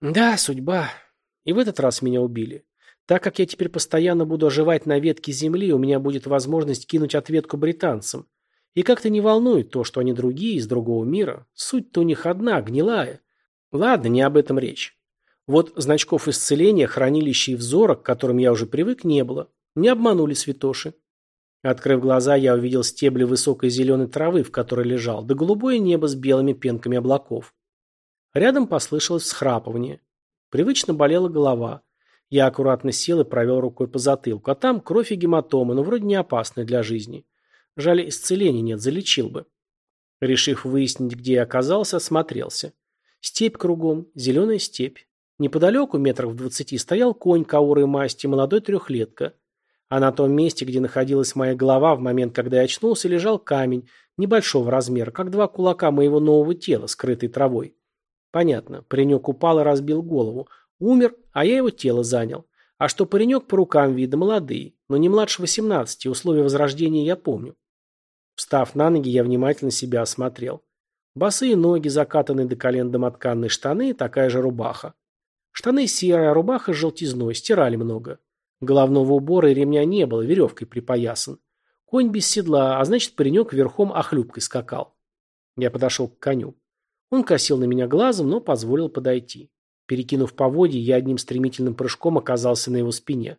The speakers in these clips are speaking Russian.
Да, судьба. И в этот раз меня убили. Так как я теперь постоянно буду оживать на ветке земли, у меня будет возможность кинуть ответку британцам. И как-то не волнует то, что они другие, из другого мира. Суть-то у них одна, гнилая. Ладно, не об этом речь. Вот значков исцеления, хранилища и взора, к которым я уже привык, не было. Не обманули святоши. Открыв глаза, я увидел стебли высокой зеленой травы, в которой лежал, да голубое небо с белыми пенками облаков. Рядом послышалось всхрапывание. Привычно болела голова. Я аккуратно сел и провел рукой по затылку, а там кровь и гематомы, но вроде не опасная для жизни. Жаль, исцеления нет, залечил бы. Решив выяснить, где я оказался, осмотрелся. Степь кругом, зеленая степь. Неподалеку, метров в двадцати, стоял конь каурой масти, молодой трехлетка. А на том месте, где находилась моя голова в момент, когда я очнулся, лежал камень, небольшого размера, как два кулака моего нового тела, скрытый травой. Понятно, паренек упал и разбил голову. Умер, а я его тело занял. А что паренек по рукам вида молодые, но не младше восемнадцати, условия возрождения я помню. Встав на ноги, я внимательно себя осмотрел. Босые ноги, закатанные до колен домотканные штаны и такая же рубаха. Штаны серые, а рубаха с желтизной, стирали много. Головного убора и ремня не было, веревкой припоясан. Конь без седла, а значит, паренек верхом охлюбкой скакал. Я подошел к коню. Он косил на меня глазом, но позволил подойти. Перекинув поводья, я одним стремительным прыжком оказался на его спине.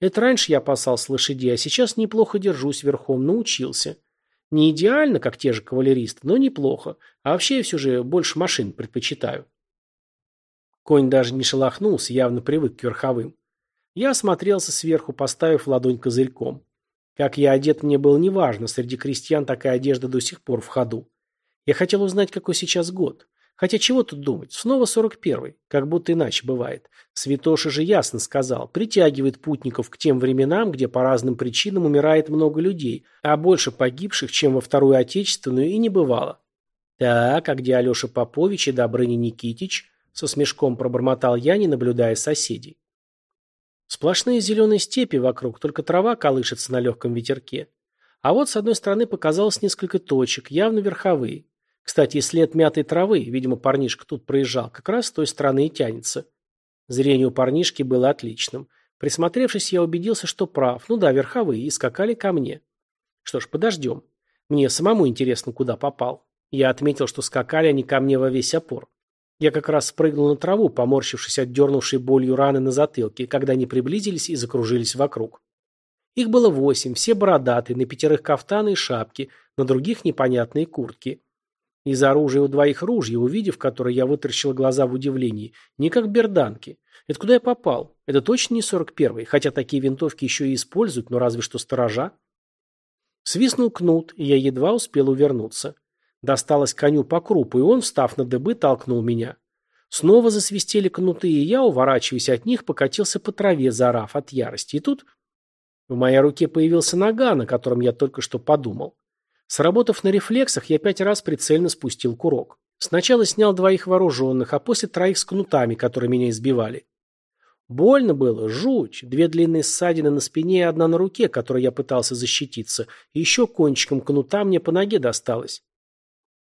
Это раньше я опасался лошадей, а сейчас неплохо держусь верхом, научился. Не идеально, как те же кавалеристы, но неплохо. А вообще я все же больше машин предпочитаю. Конь даже не шелохнулся, явно привык к верховым. Я осмотрелся сверху, поставив ладонь козырьком. Как я одет, мне было неважно, среди крестьян такая одежда до сих пор в ходу. Я хотел узнать, какой сейчас год. Хотя чего тут думать, снова сорок первый, как будто иначе бывает. Святоша же ясно сказал, притягивает путников к тем временам, где по разным причинам умирает много людей, а больше погибших, чем во Вторую Отечественную, и не бывало. Так, а где Алеша Попович и Добрыня Никитич? Со смешком пробормотал я, не наблюдая соседей. Сплошные зеленые степи вокруг, только трава колышется на легком ветерке. А вот с одной стороны показалось несколько точек, явно верховые. Кстати, след мятой травы, видимо, парнишка тут проезжал, как раз с той стороны и тянется. Зрение у парнишки было отличным. Присмотревшись, я убедился, что прав. Ну да, верховые, и скакали ко мне. Что ж, подождем. Мне самому интересно, куда попал. Я отметил, что скакали они ко мне во весь опор. Я как раз спрыгнул на траву, поморщившись от дернувшей болью раны на затылке, когда они приблизились и закружились вокруг. Их было восемь, все бородатые, на пятерых кафтаны и шапки, на других непонятные куртки. Из оружия у двоих ружья, увидев, которое я вытаращил глаза в удивлении, не как берданки. Это куда я попал? Это точно не сорок первый, хотя такие винтовки еще и используют, но разве что сторожа. Свистнул кнут, и я едва успел увернуться. Досталось коню по крупу, и он, встав на дыбы, толкнул меня. Снова засвистели кнуты, и я, уворачиваясь от них, покатился по траве, заорав от ярости. И тут в моей руке появился наган, о котором я только что подумал. Сработав на рефлексах, я пять раз прицельно спустил курок. Сначала снял двоих вооруженных, а после троих с кнутами, которые меня избивали. Больно было, жуть. Две длинные ссадины на спине и одна на руке, которой я пытался защититься. И еще кончиком кнута мне по ноге досталось.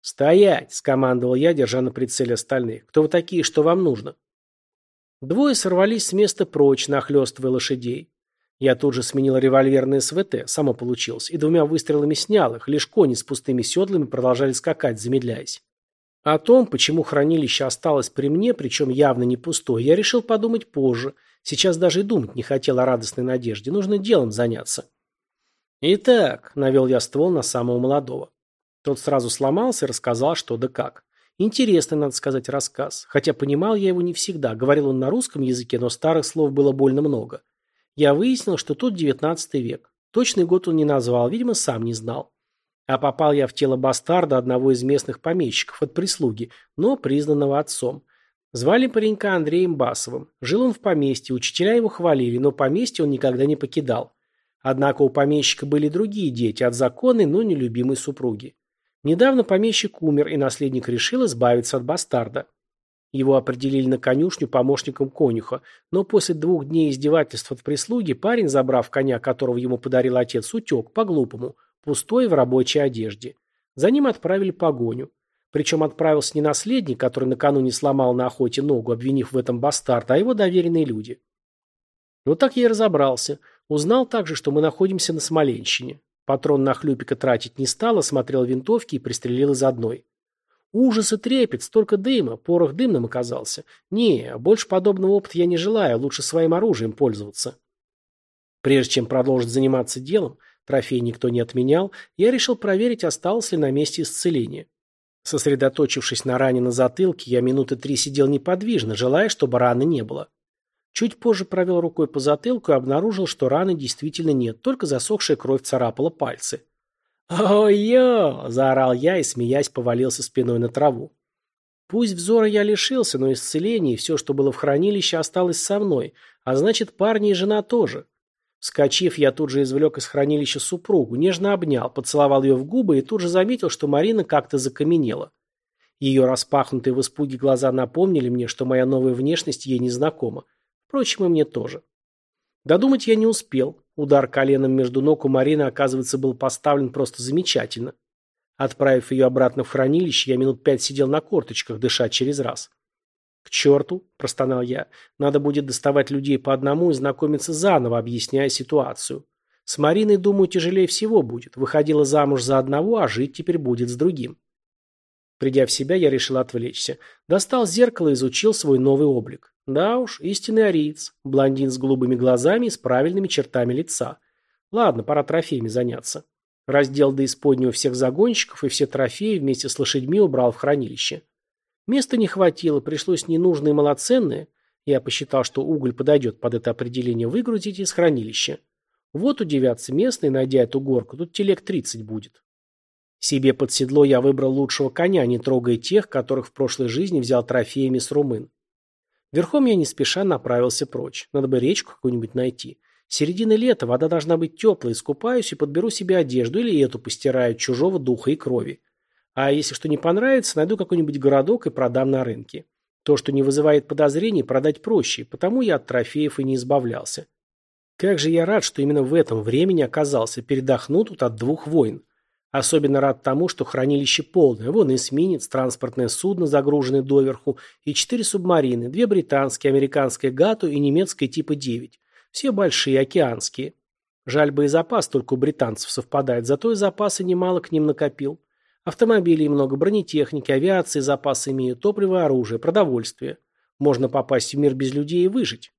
«Стоять!» – скомандовал я, держа на прицеле остальных. «Кто вы такие, что вам нужно?» Двое сорвались с места прочь, нахлёстывая лошадей. Я тут же сменил револьверный СВТ, само получилось, и двумя выстрелами снял их, лишь кони с пустыми седлами продолжали скакать, замедляясь. О том, почему хранилище осталось при мне, причем явно не пустое, я решил подумать позже. Сейчас даже и думать не хотел о радостной надежде, нужно делом заняться. Итак, навел я ствол на самого молодого. Тот сразу сломался и рассказал, что да как. Интересный, надо сказать, рассказ. Хотя понимал я его не всегда. Говорил он на русском языке, но старых слов было больно много. Я выяснил, что тут девятнадцатый век. Точный год он не назвал, видимо, сам не знал. А попал я в тело бастарда одного из местных помещиков от прислуги, но признанного отцом. Звали паренька Андреем Басовым. Жил он в поместье, учителя его хвалили, но поместье он никогда не покидал. Однако у помещика были другие дети от законной, но нелюбимой супруги. Недавно помещик умер, и наследник решил избавиться от бастарда. Его определили на конюшню помощником конюха, но после двух дней издевательств от прислуги парень, забрав коня, которого ему подарил отец, утек, по-глупому, пустой в рабочей одежде. За ним отправили погоню. Причем отправился не наследник, который накануне сломал на охоте ногу, обвинив в этом бастарда, а его доверенные люди. Вот так я и разобрался. Узнал также, что мы находимся на Смоленщине. Патрон на хлюпика тратить не стал, осмотрел винтовки и пристрелил из одной. Ужас и трепет, столько дыма, порох дымным оказался. Не, больше подобного опыта я не желаю, лучше своим оружием пользоваться. Прежде чем продолжить заниматься делом, трофей никто не отменял, я решил проверить, осталось ли на месте исцеление. Сосредоточившись на ране на затылке, я минуты три сидел неподвижно, желая, чтобы раны не было. Чуть позже провел рукой по затылку и обнаружил, что раны действительно нет, только засохшая кровь царапала пальцы. «Ой-ё!» – заорал я и, смеясь, повалился спиной на траву. Пусть взора я лишился, но исцеление и все, что было в хранилище, осталось со мной, а значит, парни и жена тоже. Вскочив, я тут же извлек из хранилища супругу, нежно обнял, поцеловал ее в губы и тут же заметил, что Марина как-то закаменела. Ее распахнутые в испуге глаза напомнили мне, что моя новая внешность ей незнакома. Впрочем, и мне тоже. Додумать я не успел. Удар коленом между ног у Марины, оказывается, был поставлен просто замечательно. Отправив ее обратно в хранилище, я минут пять сидел на корточках, дыша через раз. «К черту!» – простонал я. «Надо будет доставать людей по одному и знакомиться заново, объясняя ситуацию. С Мариной, думаю, тяжелее всего будет. Выходила замуж за одного, а жить теперь будет с другим». Придя в себя, я решил отвлечься. Достал зеркало и изучил свой новый облик. Да уж, истинный ариец. Блондин с голубыми глазами и с правильными чертами лица. Ладно, пора трофеями заняться. Раздел до исподнего всех загонщиков и все трофеи вместе с лошадьми убрал в хранилище. Места не хватило, пришлось ненужные малоценные. Я посчитал, что уголь подойдет под это определение выгрузить из хранилища. Вот удивятся местные, найдя эту горку, тут телег 30 будет. Себе под седло я выбрал лучшего коня, не трогая тех, которых в прошлой жизни взял трофеями с румын. Верхом я не спеша направился прочь. Надо бы речку какую-нибудь найти. Середина лета, вода должна быть теплой, искупаюсь и подберу себе одежду или эту постираю чужого духа и крови. А если что не понравится, найду какой-нибудь городок и продам на рынке. То, что не вызывает подозрений, продать проще, потому я от трофеев и не избавлялся. Как же я рад, что именно в этом времени оказался, передохну тут от двух войн. Особенно рад тому, что хранилище полное. Вон эсминец, транспортное судно, загруженное доверху, и четыре субмарины, две британские, американская ГАТУ и немецкая типа 9. Все большие, океанские. Жаль бы и запас только у британцев совпадает, зато и запасы немало к ним накопил. Автомобилей много, бронетехники, авиации запасы имеют, топливо, оружие, продовольствие. Можно попасть в мир без людей и выжить.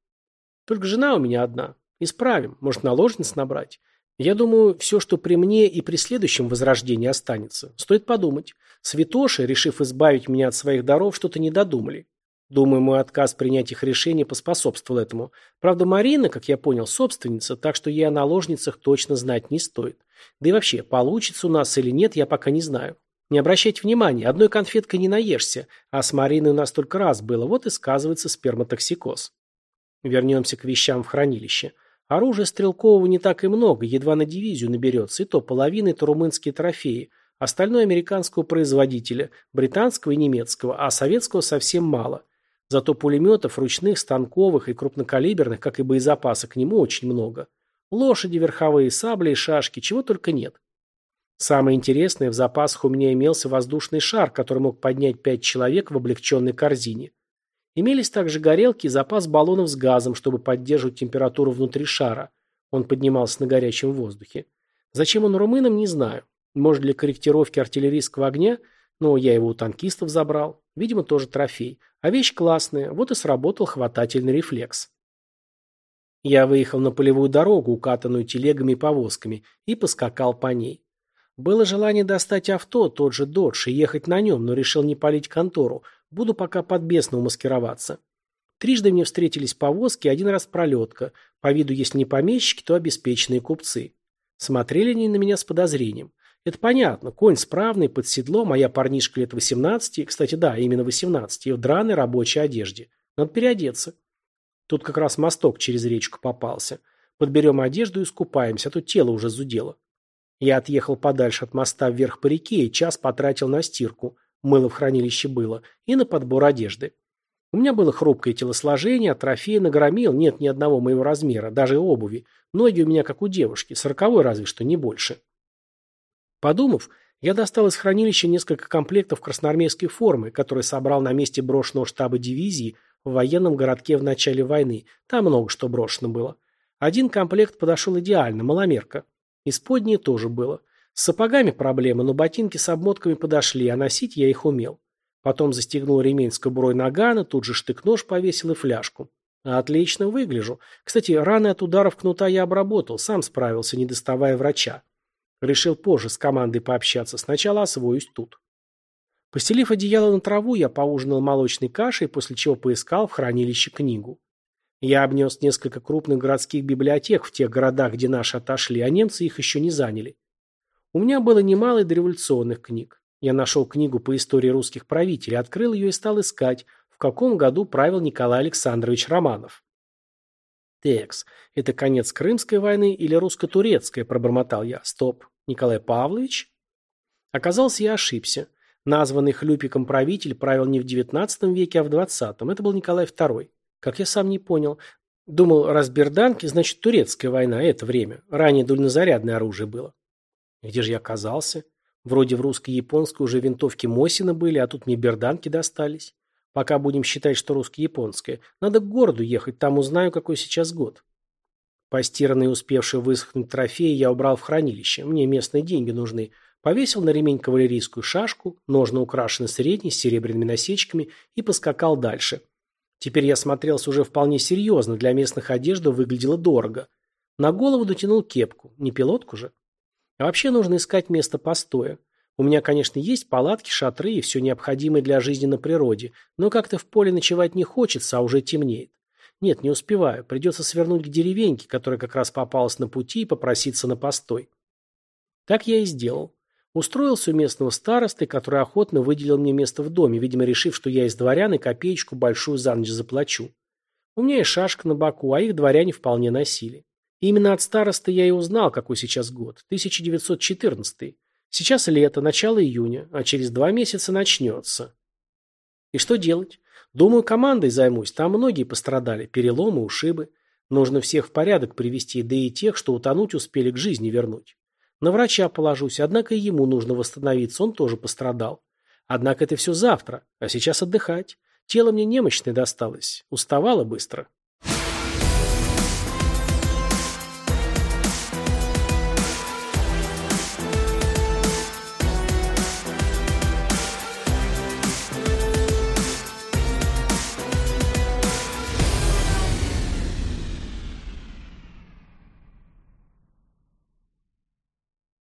Только жена у меня одна. Исправим. Может, наложниц набрать. Я думаю, все, что при мне и при следующем возрождении останется. Стоит подумать. Святоши, решив избавить меня от своих даров, что-то не додумали. Думаю, мой отказ принять их решение поспособствовал этому. Правда, Марина, как я понял, собственница, так что ей о наложницах точно знать не стоит. Да и вообще, получится у нас или нет, я пока не знаю. Не обращайте внимания, одной конфеткой не наешься, а с Мариной у нас только раз было, вот и сказывается сперматоксикоз. Вернемся к вещам в хранилище. Оружия стрелкового не так и много, едва на дивизию наберется, и то половина это румынские трофеи, остальное американского производителя, британского и немецкого, а советского совсем мало. Зато пулеметов, ручных, станковых и крупнокалиберных, как и боезапаса к нему, очень много. Лошади, верховые, сабли и шашки, чего только нет. Самое интересное, в запасах у меня имелся воздушный шар, который мог поднять пять человек в облегченной корзине. Имелись также горелки и запас баллонов с газом, чтобы поддерживать температуру внутри шара. Он поднимался на горячем воздухе. Зачем он румынам, не знаю. Может, для корректировки артиллерийского огня? Но я его у танкистов забрал. Видимо, тоже трофей. А вещь классная, вот и сработал хватательный рефлекс. Я выехал на полевую дорогу, укатанную телегами и повозками, и поскакал по ней. Было желание достать авто, тот же Додж, и ехать на нем, но решил не палить контору, Буду пока под бесно маскироваться. Трижды мне встретились повозки, один раз пролетка. По виду, если не помещики, то обеспеченные купцы. Смотрели они на меня с подозрением. Это понятно. Конь справный, под седлом, а я парнишка лет 18, кстати, да, именно 18, и в драной рабочей одежде. Надо переодеться. Тут как раз мосток через речку попался. Подберем одежду и искупаемся, а то тело уже зудело. Я отъехал подальше от моста вверх по реке и час потратил на стирку. Мыло в хранилище было, и на подбор одежды. У меня было хрупкое телосложение, а трофея нагромил, нет ни одного моего размера, даже обуви. Ноги у меня как у девушки, сороковой разве что, не больше. Подумав, Я достал из хранилища несколько комплектов красноармейской формы, которые собрал на месте брошенного штаба дивизии в военном городке в начале войны. Там много что брошено было. Один комплект подошел идеально, маломерка. Исподнее тоже было. С сапогами проблемы, но ботинки с обмотками подошли, а носить я их умел. Потом застегнул ремень с кобурой нагана, тут же штык-нож повесил и фляжку. Отлично выгляжу. Кстати, раны от ударов кнута я обработал, сам справился, не доставая врача. Решил позже с командой пообщаться, сначала освоюсь тут. Постелив одеяло на траву, я поужинал молочной кашей, после чего поискал в хранилище книгу. Я обнес несколько крупных городских библиотек в тех городах, где наши отошли, а немцы их еще не заняли. У меня было немало и дореволюционных книг. Я нашел книгу по истории русских правителей, открыл ее и стал искать, в каком году правил Николай Александрович Романов. «Текс, это конец Крымской войны или русско-турецкой?» – пробормотал я. «Стоп. Николай Павлович?» Оказалось, я ошибся. Названный Хлюпиком правитель правил не в XIX веке, а в XX. Это был Николай II. Как я сам не понял. Думал, раз берданки, значит турецкая война, это время. Ранее дульнозарядное оружие было. Где же я оказался? Вроде в русско-японской уже винтовки Мосина были, а тут мне берданки достались. Пока будем считать, что русско-японская. Надо к городу ехать, там узнаю, какой сейчас год. Постиранные, успевшие высохнуть трофеи я убрал в хранилище. Мне местные деньги нужны. Повесил на ремень кавалерийскую шашку, ножно украшены средней с серебряными насечками и поскакал дальше. Теперь я смотрелся уже вполне серьезно, для местных одежда выглядела дорого. На голову дотянул кепку, не пилотку же. А вообще нужно искать место постоя. У меня, конечно, есть палатки, шатры и все необходимое для жизни на природе, но как-то в поле ночевать не хочется, а уже темнеет. Нет, не успеваю. Придется свернуть к деревеньке, которая как раз попалась на пути, и попроситься на постой. Так я и сделал. Устроился у местного старосты, который охотно выделил мне место в доме, видимо, решив, что я из дворян и копеечку большую за ночь заплачу. У меня и шашка на боку, а их дворяне вполне носили. Именно от старосты я и узнал, какой сейчас год. 1914. Сейчас лето, начало июня, а через два месяца начнется. И что делать? Думаю, командой займусь, там многие пострадали, переломы, ушибы. Нужно всех в порядок привести, да и тех, что утонуть успели к жизни вернуть. На врача положусь, однако и ему нужно восстановиться, он тоже пострадал. Однако это все завтра, а сейчас отдыхать. Тело мне немощное досталось, уставало быстро.